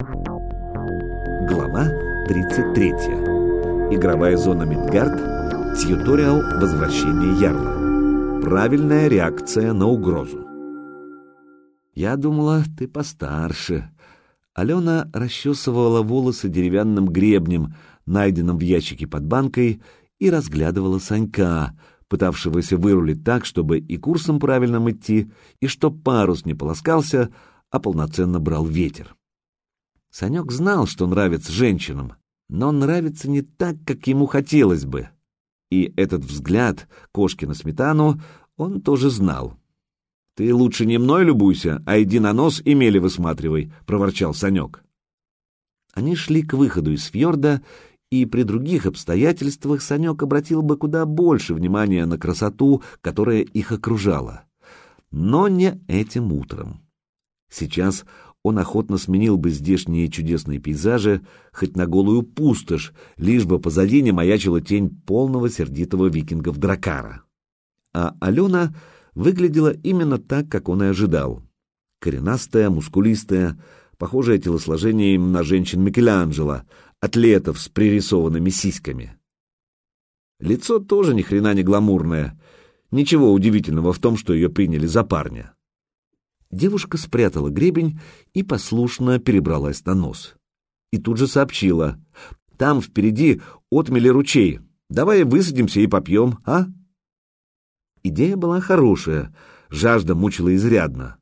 Глава 33. Игровая зона Мидгард. Тьюториал возвращения Ярла. Правильная реакция на угрозу. Я думала, ты постарше. Алена расчесывала волосы деревянным гребнем, найденным в ящике под банкой, и разглядывала Санька, пытавшегося вырулить так, чтобы и курсом правильным идти, и чтоб парус не полоскался, а полноценно брал ветер. Санек знал, что нравится женщинам, но нравится не так, как ему хотелось бы. И этот взгляд кошки на сметану он тоже знал. «Ты лучше не мной любуйся, а иди на нос и мели высматривай», — проворчал Санек. Они шли к выходу из фьорда, и при других обстоятельствах Санек обратил бы куда больше внимания на красоту, которая их окружала. Но не этим утром. Сейчас он охотно сменил бы здешние чудесные пейзажи хоть на голую пустошь, лишь бы позади не маячила тень полного сердитого викингов Дракара. А Алена выглядела именно так, как он и ожидал. Коренастая, мускулистая, похожая телосложением на женщин Микеланджело, атлетов с пририсованными сиськами. Лицо тоже ни хрена не гламурное. Ничего удивительного в том, что ее приняли за парня. Девушка спрятала гребень и послушно перебралась на нос. И тут же сообщила. «Там впереди отмели ручей. Давай высадимся и попьем, а?» Идея была хорошая, жажда мучила изрядно.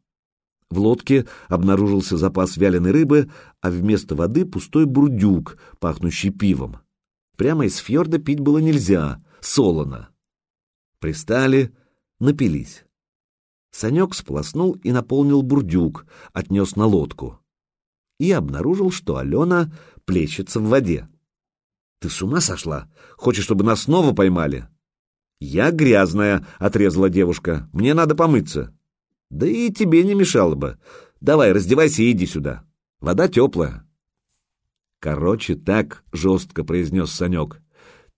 В лодке обнаружился запас вяленой рыбы, а вместо воды пустой бурдюк, пахнущий пивом. Прямо из фьорда пить было нельзя, солоно. Пристали, напились. Санек сполоснул и наполнил бурдюк, отнес на лодку. И обнаружил, что Алена плещется в воде. «Ты с ума сошла? Хочешь, чтобы нас снова поймали?» «Я грязная», — отрезала девушка. «Мне надо помыться». «Да и тебе не мешало бы. Давай, раздевайся и иди сюда. Вода теплая». «Короче, так», — жестко произнес Санек.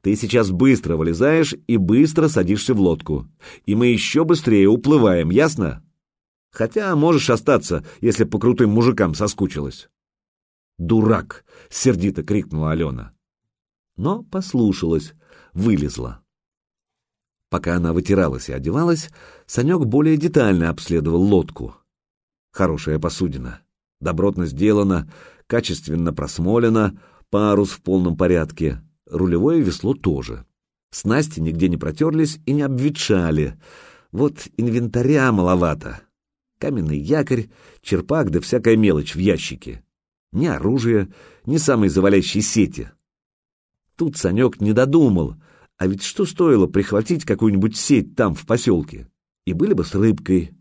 Ты сейчас быстро вылезаешь и быстро садишься в лодку. И мы еще быстрее уплываем, ясно? Хотя можешь остаться, если по крутым мужикам соскучилась. «Дурак!» — сердито крикнула Алена. Но послушалась, вылезла. Пока она вытиралась и одевалась, Санек более детально обследовал лодку. Хорошая посудина. Добротно сделана, качественно просмолена, парус в полном порядке — рулевое весло тоже. Снасти нигде не протерлись и не обветшали. Вот инвентаря маловато. Каменный якорь, черпак да всякая мелочь в ящике. Ни оружия, ни самой завалящей сети. Тут Санек не додумал, а ведь что стоило прихватить какую-нибудь сеть там, в поселке? И были бы с рыбкой.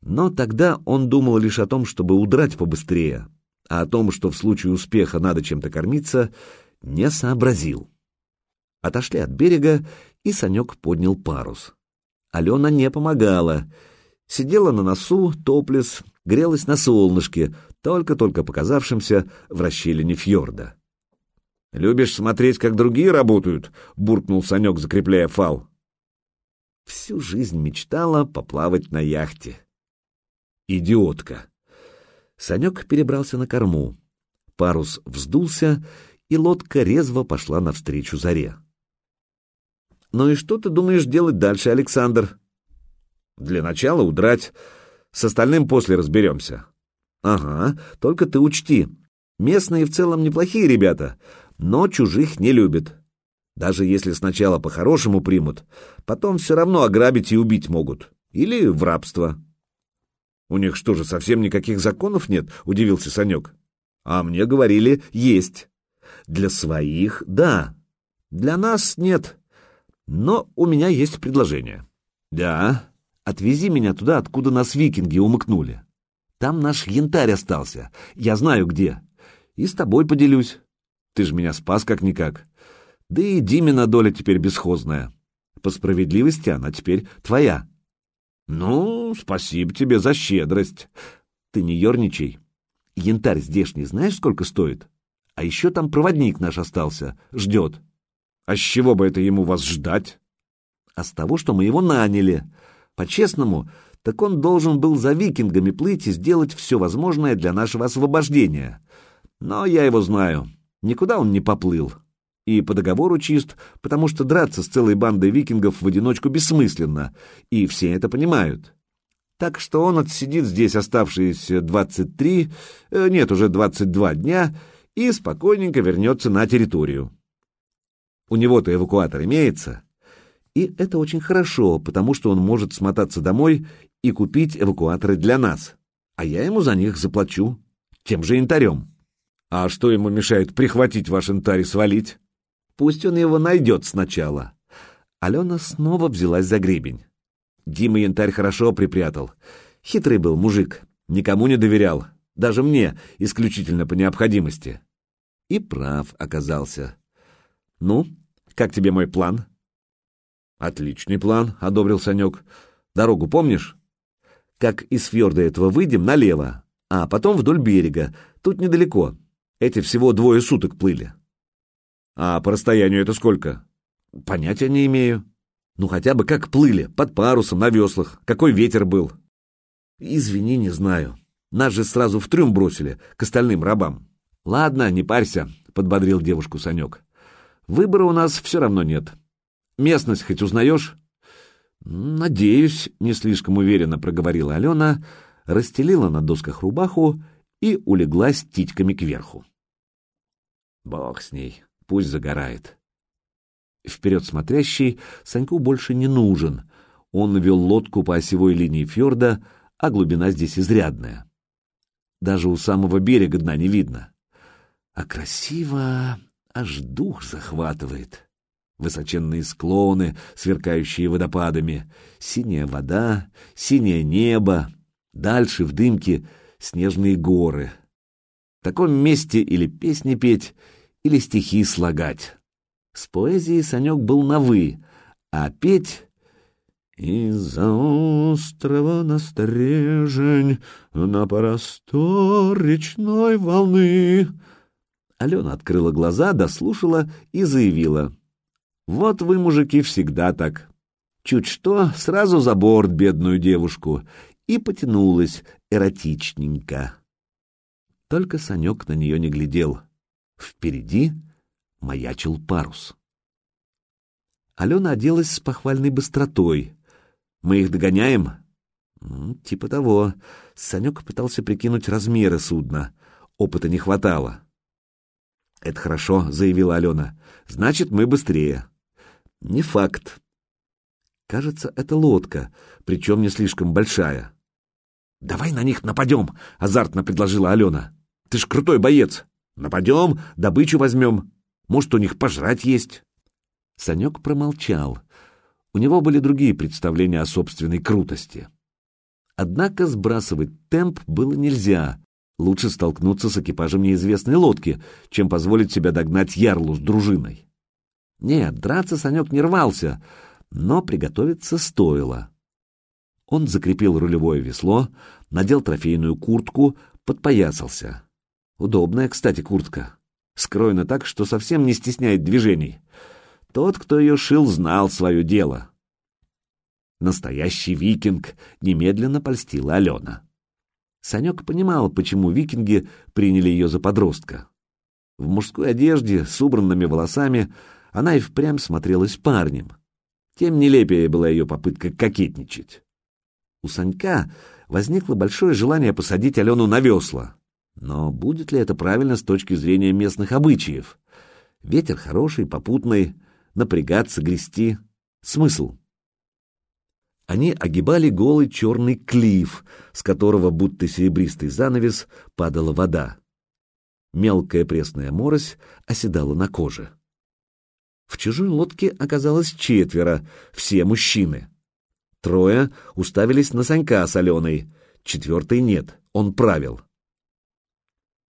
Но тогда он думал лишь о том, чтобы удрать побыстрее, а о том, что в случае успеха надо чем-то кормиться, не сообразил. Отошли от берега, и Санек поднял парус. Алена не помогала. Сидела на носу, топлес, грелась на солнышке, только-только показавшемся в расщелине фьорда. «Любишь смотреть, как другие работают?» — буркнул Санек, закрепляя фал. Всю жизнь мечтала поплавать на яхте. Идиотка. Санек перебрался на корму. Парус вздулся, и лодка резво пошла навстречу заре. «Ну и что ты думаешь делать дальше, Александр?» «Для начала удрать. С остальным после разберемся». «Ага, только ты учти. Местные в целом неплохие ребята, но чужих не любят. Даже если сначала по-хорошему примут, потом все равно ограбить и убить могут. Или в рабство». «У них что же, совсем никаких законов нет?» — удивился Санек. «А мне говорили, есть». Для своих — да. Для нас — нет. Но у меня есть предложение. Да, отвези меня туда, откуда нас викинги умыкнули. Там наш янтарь остался. Я знаю где. И с тобой поделюсь. Ты же меня спас как-никак. Да и Димина доля теперь бесхозная. По справедливости она теперь твоя. Ну, спасибо тебе за щедрость. Ты не ерничай. Янтарь здешний знаешь, сколько стоит? А еще там проводник наш остался, ждет. А с чего бы это ему вас ждать? А с того, что мы его наняли. По-честному, так он должен был за викингами плыть и сделать все возможное для нашего освобождения. Но я его знаю. Никуда он не поплыл. И по договору чист, потому что драться с целой бандой викингов в одиночку бессмысленно, и все это понимают. Так что он отсидит здесь оставшиеся 23, э, нет, уже 22 дня, и спокойненько вернется на территорию. У него-то эвакуатор имеется, и это очень хорошо, потому что он может смотаться домой и купить эвакуаторы для нас, а я ему за них заплачу, тем же янтарем. А что ему мешает прихватить ваш янтарь и свалить? Пусть он его найдет сначала. Алена снова взялась за гребень. Дима янтарь хорошо припрятал. Хитрый был мужик, никому не доверял, даже мне, исключительно по необходимости. И прав оказался. Ну, как тебе мой план? Отличный план, одобрил Санек. Дорогу помнишь? Как из фьорда этого выйдем налево, а потом вдоль берега. Тут недалеко. Эти всего двое суток плыли. А по расстоянию это сколько? Понятия не имею. Ну хотя бы как плыли, под парусом, на веслах, какой ветер был. Извини, не знаю. Нас же сразу в трюм бросили, к остальным рабам. Ладно, не парься, подбодрил девушку Санек. Выбора у нас все равно нет. Местность хоть узнаешь? Надеюсь, не слишком уверенно проговорила Алена, расстелила на досках рубаху и улеглась титьками кверху. Бог с ней, пусть загорает. Вперед смотрящий Саньку больше не нужен. Он вел лодку по осевой линии фьорда, а глубина здесь изрядная. Даже у самого берега дна не видно. А красиво аж дух захватывает. Высоченные склоны, сверкающие водопадами, синяя вода, синее небо, дальше в дымке снежные горы. В таком месте или песни петь, или стихи слагать. С поэзией Санек был на «вы», а петь... Из-за острова на стрежень, на простор речной волны. Алена открыла глаза, дослушала и заявила. «Вот вы, мужики, всегда так. Чуть что, сразу за борт бедную девушку». И потянулась эротичненько. Только Санек на нее не глядел. Впереди маячил парус. Алена оделась с похвальной быстротой. «Мы их догоняем?» «Типа того». Санек пытался прикинуть размеры судна. Опыта не хватало. «Это хорошо», — заявила Алена. «Значит, мы быстрее». «Не факт». «Кажется, это лодка, причем не слишком большая». «Давай на них нападем», — азартно предложила Алена. «Ты ж крутой боец. Нападем, добычу возьмем. Может, у них пожрать есть?» Санек промолчал. У него были другие представления о собственной крутости. Однако сбрасывать темп было нельзя. Лучше столкнуться с экипажем неизвестной лодки, чем позволить себя догнать ярлу с дружиной. Нет, драться Санек не рвался, но приготовиться стоило. Он закрепил рулевое весло, надел трофейную куртку, подпоясался. Удобная, кстати, куртка. Скроена так, что совсем не стесняет движений. Тот, кто ее шил, знал свое дело. Настоящий викинг немедленно польстила Алена. Санек понимал, почему викинги приняли ее за подростка. В мужской одежде, с убранными волосами, она и впрямь смотрелась парнем. Тем нелепее была ее попытка кокетничать. У Санька возникло большое желание посадить Алену на весла. Но будет ли это правильно с точки зрения местных обычаев? Ветер хороший, попутный, напрягаться, грести. Смысл? Они огибали голый черный клиф, с которого будто серебристый занавес падала вода. Мелкая пресная морось оседала на коже. В чужой лодке оказалось четверо, все мужчины. Трое уставились на Санька с Аленой, четвертый нет, он правил.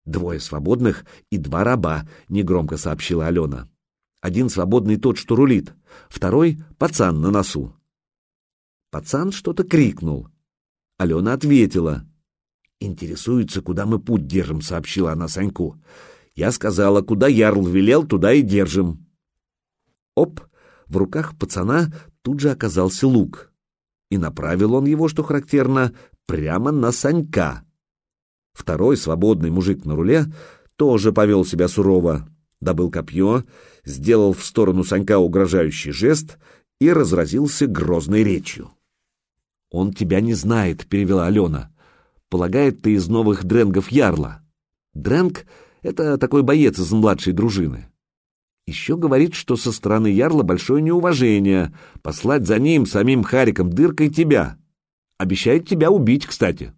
«Двое свободных и два раба», — негромко сообщила Алена. «Один свободный тот, что рулит, второй — пацан на носу». Пацан что-то крикнул. Алена ответила. «Интересуется, куда мы путь держим», — сообщила она Саньку. «Я сказала, куда Ярл велел, туда и держим». Оп! В руках пацана тут же оказался лук. И направил он его, что характерно, прямо на Санька. Второй свободный мужик на руле тоже повел себя сурово, добыл копье, сделал в сторону Санька угрожающий жест и разразился грозной речью. «Он тебя не знает», — перевела Алена. «Полагает, ты из новых дренгов Ярла. Дренг — это такой боец из младшей дружины. Еще говорит, что со стороны Ярла большое неуважение, послать за ним самим Хариком дыркой тебя. Обещает тебя убить, кстати».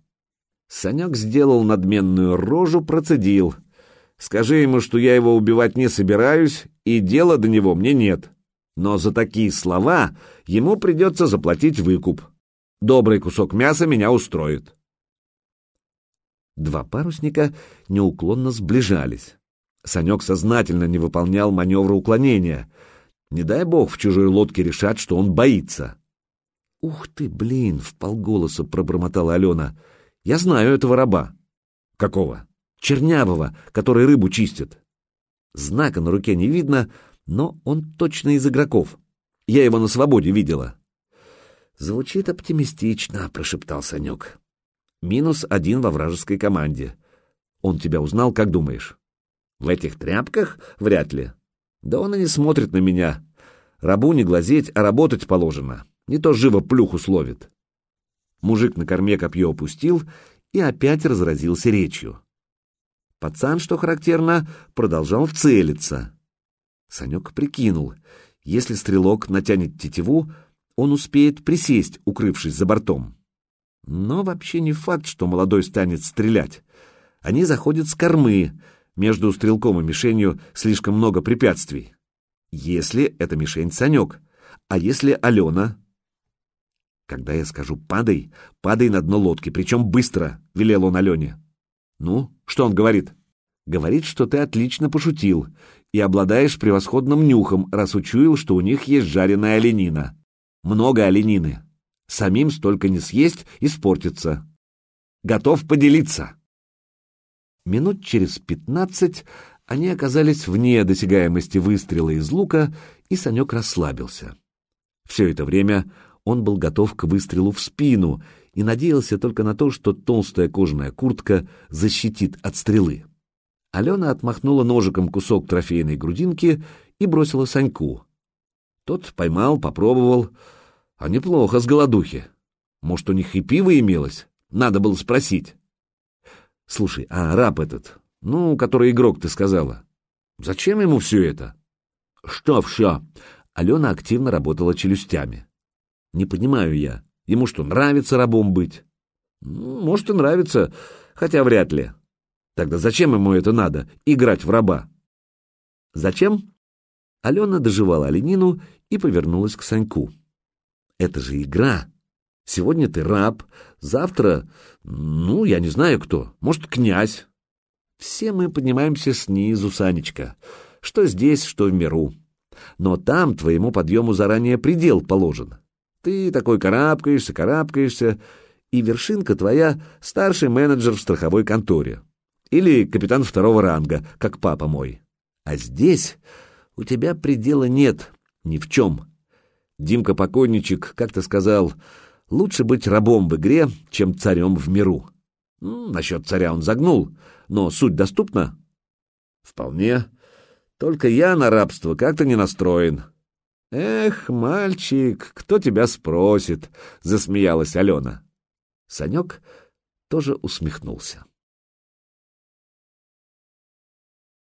Санек сделал надменную рожу, процедил. «Скажи ему, что я его убивать не собираюсь, и дела до него мне нет. Но за такие слова ему придется заплатить выкуп. Добрый кусок мяса меня устроит». Два парусника неуклонно сближались. Санек сознательно не выполнял маневра уклонения. Не дай бог в чужой лодке решат, что он боится. «Ух ты, блин!» — в полголоса пробормотала Алена — я знаю этого раба. Какого? Чернявого, который рыбу чистит. Знака на руке не видно, но он точно из игроков. Я его на свободе видела. Звучит оптимистично, прошептал Санек. Минус один во вражеской команде. Он тебя узнал, как думаешь? В этих тряпках? Вряд ли. Да он и не смотрит на меня. Рабу не глазеть, а работать положено. Не то живо плюху словит. Мужик на корме копье опустил и опять разразился речью. Пацан, что характерно, продолжал целиться. Санек прикинул, если стрелок натянет тетиву, он успеет присесть, укрывшись за бортом. Но вообще не факт, что молодой станет стрелять. Они заходят с кормы, между стрелком и мишенью слишком много препятствий. Если это мишень Санек, а если Алена, когда я скажу «падай», падай на дно лодки, причем быстро, — велел он Алене. Ну, что он говорит? Говорит, что ты отлично пошутил и обладаешь превосходным нюхом, раз учуял, что у них есть жареная оленина. Много оленины. Самим столько не съесть, испортится. Готов поделиться. Минут через пятнадцать они оказались вне досягаемости выстрела из лука, и Санек расслабился. Все это время он был готов к выстрелу в спину и надеялся только на то, что толстая кожаная куртка защитит от стрелы. Алена отмахнула ножиком кусок трофейной грудинки и бросила Саньку. Тот поймал, попробовал. А неплохо с голодухи. Может, у них и пиво имелось? Надо было спросить. Слушай, а раб этот, ну, который игрок, ты сказала, зачем ему все это? Что все? Алена активно работала челюстями. Не понимаю я. Ему что, нравится рабом быть? Ну, может, и нравится, хотя вряд ли. Тогда зачем ему это надо, играть в раба? Зачем? Алена доживала оленину и повернулась к Саньку. Это же игра. Сегодня ты раб, завтра, ну, я не знаю кто, может, князь. Все мы поднимаемся снизу, Санечка, что здесь, что в миру. Но там твоему подъему заранее предел положен. Ты такой карабкаешься, карабкаешься, и вершинка твоя — старший менеджер в страховой конторе. Или капитан второго ранга, как папа мой. А здесь у тебя предела нет ни в чем. Димка Покойничек как-то сказал, лучше быть рабом в игре, чем царем в миру. Ну, насчет царя он загнул, но суть доступна? Вполне. Только я на рабство как-то не настроен. «Эх, мальчик, кто тебя спросит?» — засмеялась Алена. Санек тоже усмехнулся.